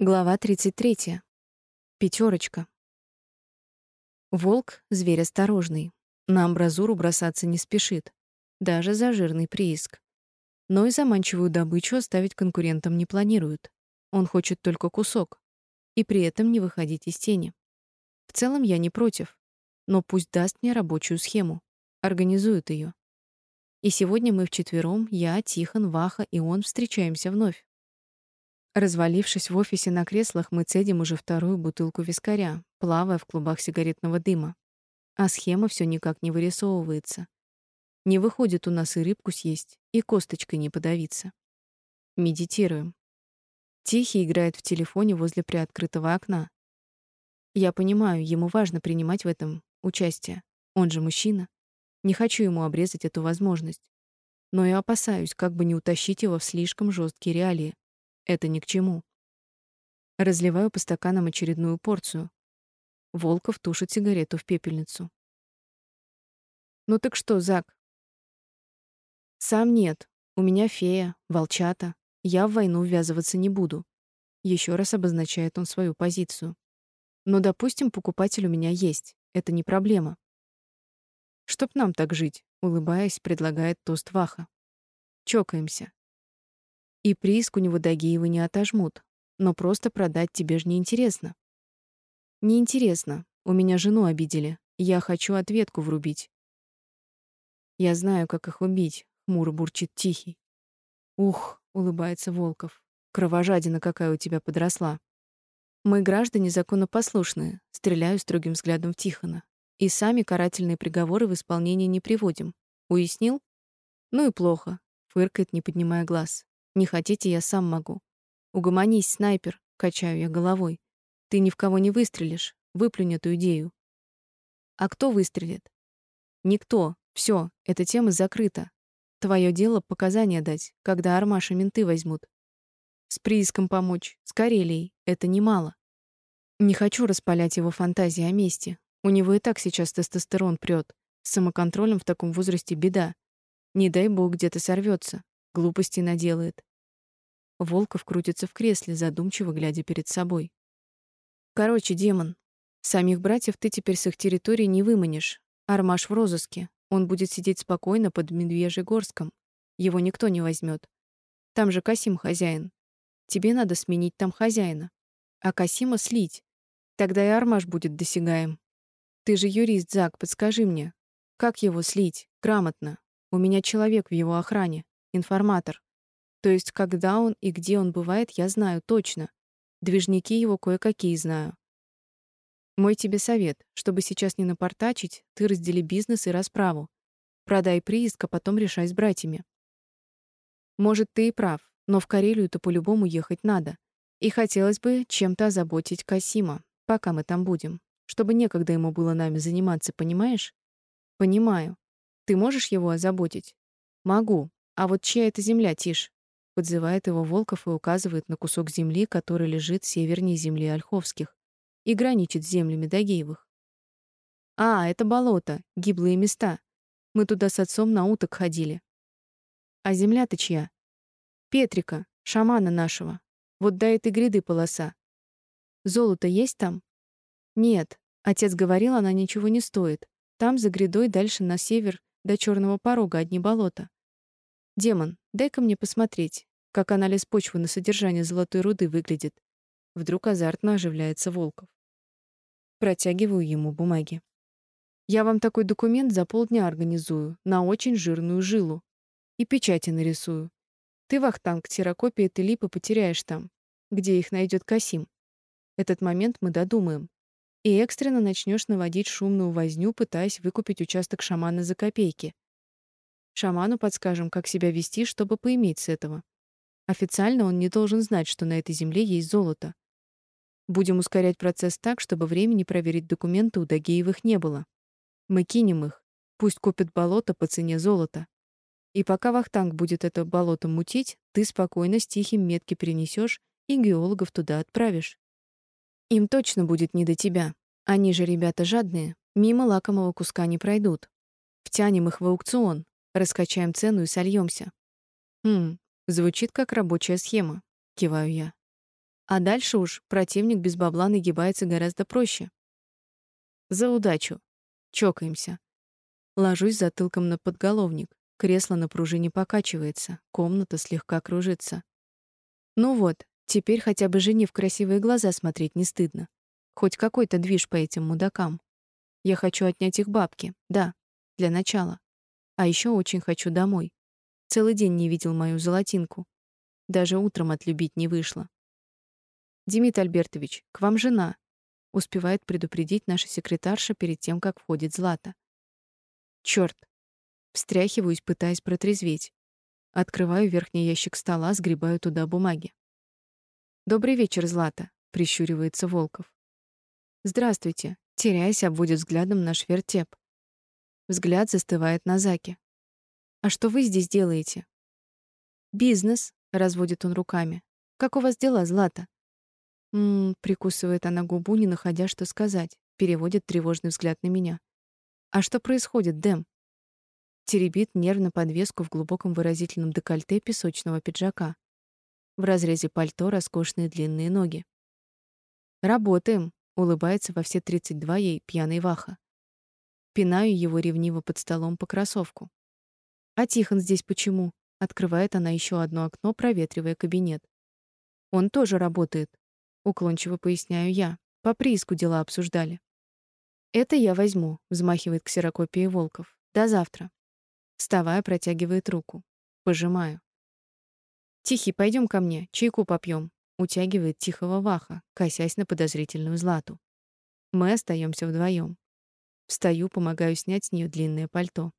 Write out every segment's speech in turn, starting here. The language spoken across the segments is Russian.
Глава 33. Пятерочка. Волк — зверь осторожный. На амбразуру бросаться не спешит. Даже за жирный прииск. Но и заманчивую добычу оставить конкурентам не планирует. Он хочет только кусок. И при этом не выходить из тени. В целом я не против. Но пусть даст мне рабочую схему. Организует ее. И сегодня мы вчетвером, я, Тихон, Ваха и он встречаемся вновь. Развалившись в офисе на креслах, мы цедим уже вторую бутылку вискаря, плавая в клубах сигаретного дыма. А схема все никак не вырисовывается. Не выходит у нас и рыбку съесть, и косточкой не подавиться. Медитируем. Тихий играет в телефоне возле приоткрытого окна. Я понимаю, ему важно принимать в этом участие. Он же мужчина. Не хочу ему обрезать эту возможность. Но и опасаюсь, как бы не утащить его в слишком жесткие реалии. Это ни к чему. Разливаю по стаканам очередную порцию. Волков тушит сигарету в пепельницу. Ну так что, Зак? Сам нет. У меня фея, волчата. Я в войну ввязываться не буду. Еще раз обозначает он свою позицию. Но, допустим, покупатель у меня есть. Это не проблема. Чтоб нам так жить, улыбаясь, предлагает тост Ваха. Чокаемся. И прииск у него Дагиевы не отожмут. Но просто продать тебе же неинтересно. Неинтересно. У меня жену обидели. Я хочу ответку врубить. Я знаю, как их убить, хмуро бурчит Тихий. Ух, улыбается Волков. Кровожадина какая у тебя подросла. Мы граждане законопослушные, стреляю строгим взглядом в Тихона. И сами карательные приговоры в исполнение не приводим. Уяснил? Ну и плохо, фыркает, не поднимая глаз. Не хотите, я сам могу. Угомонись, снайпер, качаю я головой. Ты ни в кого не выстрелишь. Выплюнь эту идею. А кто выстрелит? Никто. Все, эта тема закрыта. Твое дело показания дать, когда Армаш и менты возьмут. С прииском помочь, с Карелией это немало. Не хочу распалять его фантазии о мести. У него и так сейчас тестостерон прёт. С самоконтролем в таком возрасте беда. Не дай бог где-то сорвется, глупости наделает. Волков крутится в кресле, задумчиво глядя перед собой. Короче, демон, самих братьев ты теперь с их территории не выманишь. Армаш в розыске. Он будет сидеть спокойно под Медвежьегорском. Его никто не возьмет. Там же Касим хозяин. Тебе надо сменить там хозяина, а Касима слить. Тогда и Армаш будет досягаем. Ты же юрист, Зак, подскажи мне, как его слить грамотно? У меня человек в его охране, информатор. То есть, когда он и где он бывает, я знаю точно. Движники его кое-какие знаю. Мой тебе совет, чтобы сейчас не напортачить, ты раздели бизнес и расправу. Продай прииск, а потом решай с братьями. Может, ты и прав, но в Карелию-то по-любому ехать надо. И хотелось бы чем-то озаботить Касима, пока мы там будем, чтобы некогда ему было нами заниматься, понимаешь? Понимаю. Ты можешь его озаботить? Могу. А вот чья это земля, Тиш? Подзывает его Волков и указывает на кусок земли, который лежит севернее земли Ольховских и граничит с землями Дагеевых. А, это болото, гиблые места. Мы туда с отцом на уток ходили. А земля-то чья? Петрика, шамана нашего. Вот до этой гряды полоса. Золото есть там? Нет. Отец говорил, она ничего не стоит. Там за грядой дальше на север до черного порога одни болота. Демон, дай-ка мне посмотреть как анализ почвы на содержание золотой руды выглядит. Вдруг азартно оживляется Волков. Протягиваю ему бумаги. Я вам такой документ за полдня организую, на очень жирную жилу. И печати нарисую. Ты, Вахтанг, ксерокопии этой липы потеряешь там, где их найдет Касим. Этот момент мы додумаем. И экстренно начнешь наводить шумную возню, пытаясь выкупить участок шамана за копейки. Шаману подскажем, как себя вести, чтобы поиметь с этого. Официально он не должен знать, что на этой земле есть золото. Будем ускорять процесс так, чтобы времени проверить документы у Дагеевых не было. Мы кинем их. Пусть купят болото по цене золота. И пока Вахтанг будет это болото мутить, ты спокойно с тихим метки перенесешь и геологов туда отправишь. Им точно будет не до тебя. Они же ребята жадные, мимо лакомого куска не пройдут. Втянем их в аукцион, раскачаем цену и сольемся. Хм, Звучит как рабочая схема, киваю я. А дальше уж противник без бабла нагибается гораздо проще. За удачу. Чокаемся. Ложусь затылком на подголовник. Кресло на пружине покачивается, комната слегка кружится. Ну вот, теперь хотя бы жене в красивые глаза смотреть не стыдно. Хоть какой-то движ по этим мудакам. Я хочу отнять их бабки. Да, для начала. А еще очень хочу домой. Целый день не видел мою золотинку. Даже утром отлюбить не вышло. Демид Альбертович, к вам жена, успевает предупредить наша секретарша перед тем, как входит Злата. Чёрт. Встряхиваюсь, пытаясь протрезветь. Открываю верхний ящик стола, сгребаю туда бумаги. Добрый вечер, Злата, прищуривается Волков. Здравствуйте, теряясь, обводит взглядом наш вертеп. Взгляд застывает на Заке. А что вы здесь делаете? Бизнес, разводит он руками. Как у вас дела, Злата? М, прикусывает она губу, не находя что сказать, переводит тревожный взгляд на меня. А что происходит, Дэм? Теребит нервно подвеску в глубоком выразительном декольте песочного пиджака. В разрезе пальто роскошные длинные ноги. Работаем, улыбается во все 32 ей пьяный Ваха. Пинаю его ревниво под столом по кроссовку. А Тихон здесь почему? Открывает она еще одно окно, проветривая кабинет. Он тоже работает, уклончиво поясняю я. По прииску дела обсуждали. Это я возьму, взмахивает ксерокопией Волков. До завтра. Вставая, протягивает руку. Пожимаю. Тихий, пойдем ко мне, чайку попьем. Утягивает тихого Ваха, косясь на подозрительную Злату. Мы остаемся вдвоем. Встаю, помогаю снять с нее длинное пальто.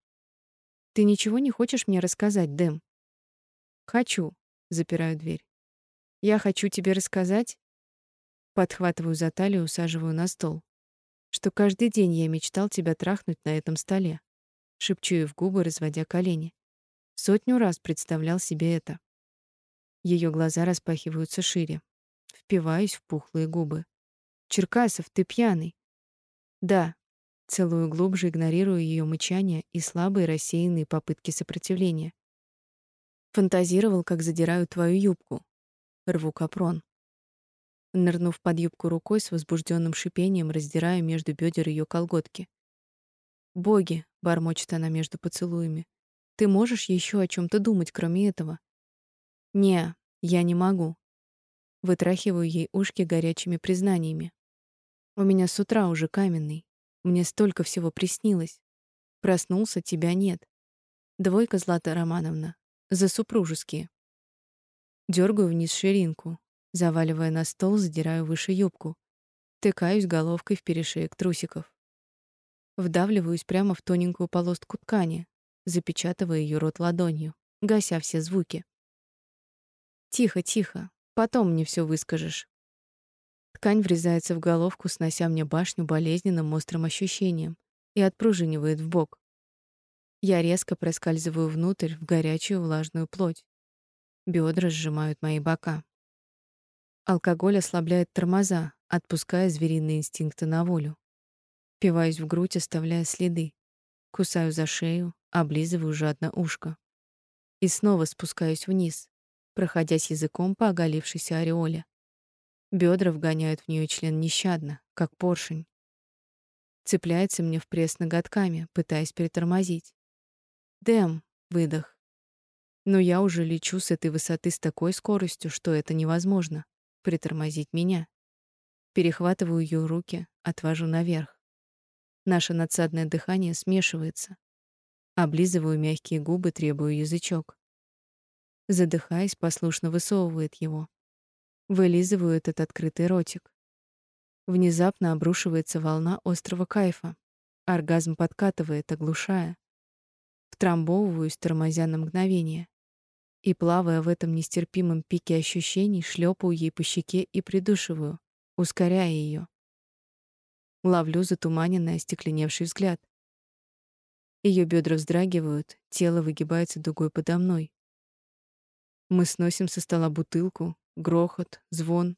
Ты ничего не хочешь мне рассказать, Дэм? Хочу, запираю дверь. Я хочу тебе рассказать, подхватываю за талию, усаживаю на стол, что каждый день я мечтал тебя трахнуть на этом столе. Шепчу ей в губы, разводя колени. Сотню раз представлял себе это. Ее глаза распахиваются шире. Впиваюсь в пухлые губы. Черкасов, ты пьяный. Да, Целую глубже, игнорируя ее мычание и слабые рассеянные попытки сопротивления. Фантазировал, как задираю твою юбку. Рву капрон. Нырнув под юбку рукой с возбужденным шипением, раздираю между бедер ее колготки. «Боги!» — бормочет она между поцелуями. «Ты можешь еще о чем то думать, кроме этого?» «Не, я не могу». Вытрахиваю ей ушки горячими признаниями. «У меня с утра уже каменный. Мне столько всего приснилось. Проснулся, тебя нет. Двойка, Злата Романовна. За супружеские. Дергаю вниз ширинку. Заваливая на стол, задираю выше юбку. Тыкаюсь головкой в перешеек трусиков. Вдавливаюсь прямо в тоненькую полоску ткани, запечатывая ее рот ладонью, гася все звуки. Тихо, тихо. Потом мне все выскажешь. Ткань врезается в головку, снося мне башню болезненным острым ощущением и отпружинивает в бок. Я резко проскальзываю внутрь в горячую влажную плоть. Бедра сжимают мои бока. Алкоголь ослабляет тормоза, отпуская звериные инстинкты на волю. Пиваюсь в грудь, оставляя следы. Кусаю за шею, облизываю жадно ушко. И снова спускаюсь вниз, проходясь языком по оголившейся ореоле. Бедра вгоняют в нее член нещадно, как поршень. Цепляется мне в пресс ноготками, пытаясь перетормозить. Дэм, выдох. Но я уже лечу с этой высоты с такой скоростью, что это невозможно притормозить меня. Перехватываю ее руки, отвожу наверх. Наше надсадное дыхание смешивается. Облизываю мягкие губы, требую язычок. Задыхаясь, послушно высовывает его. Вылизываю этот открытый ротик. Внезапно обрушивается волна острого кайфа. Оргазм подкатывает, оглушая. Втрамбовываюсь, тормозя на мгновение. И, плавая в этом нестерпимом пике ощущений, шлепаю ей по щеке и придушиваю, ускоряя ее. Ловлю затуманенный, остекленевший взгляд. Ее бедра вздрагивают, тело выгибается дугой подо мной. Мы сносим со стола бутылку, Грохот, звон.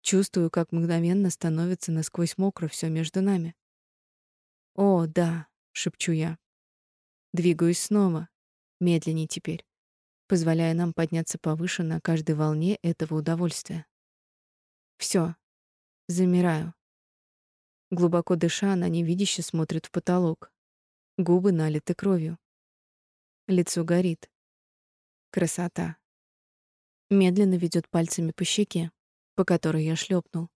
Чувствую, как мгновенно становится насквозь мокро все между нами. «О, да», — шепчу я. Двигаюсь снова, медленнее теперь, позволяя нам подняться повыше на каждой волне этого удовольствия. Все. Замираю. Глубоко дыша, она невидяще смотрит в потолок. Губы налиты кровью. Лицо горит. Красота. Медленно ведет пальцами по щеке, по которой я шлепнул.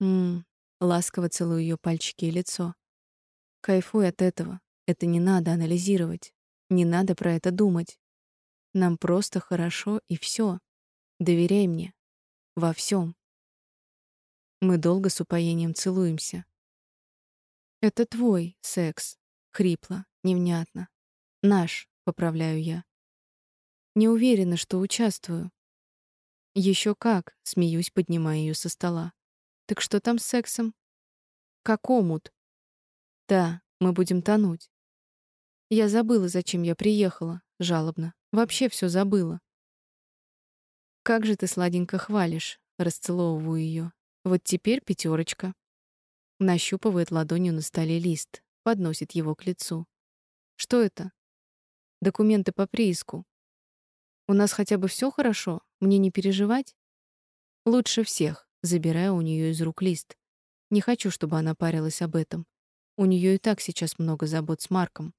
Мм, ласково целую ее пальчики и лицо. Кайфуй от этого. Это не надо анализировать. Не надо про это думать. Нам просто хорошо и все. Доверяй мне. Во всем. Мы долго с упоением целуемся. Это твой секс, хрипло, невнятно. Наш, поправляю я. Не уверена, что участвую. Еще как, смеюсь, поднимая ее со стола. Так что там с сексом? Как омут. Да, мы будем тонуть. Я забыла, зачем я приехала, жалобно. Вообще все забыла. Как же ты сладенько хвалишь, расцеловываю ее. Вот теперь пятерочка. Нащупывает ладонью на столе лист, подносит его к лицу. Что это? Документы по прииску. У нас хотя бы все хорошо? Мне не переживать? Лучше всех, забираю у нее из рук лист. Не хочу, чтобы она парилась об этом. У нее и так сейчас много забот с Марком.